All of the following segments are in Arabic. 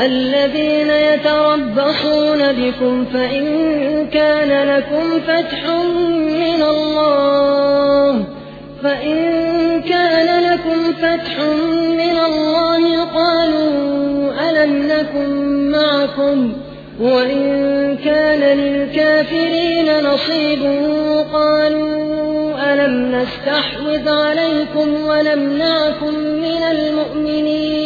الذين يتربصون بكم فإن كان لكم فتح من الله فإن كان لكم فتح من الله قالوا ألم نكن معكم وإن كان للكافرين نصيب قالوا ألم نستحوذ عليكم ولمنعكم من المؤمنين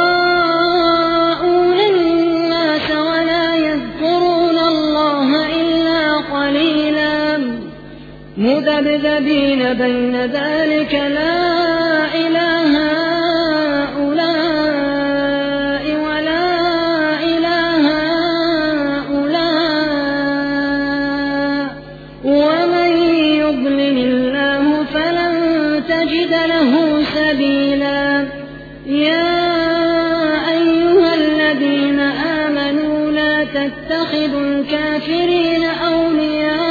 مذبذبين بين ذلك لا إله هؤلاء ولا إله هؤلاء. ومن يضلل الله فلن تجد له سبيلا. يا أيها الذين آمنوا لا تتخذوا الكافرين أولياء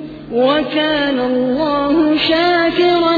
وكان الله شاكرا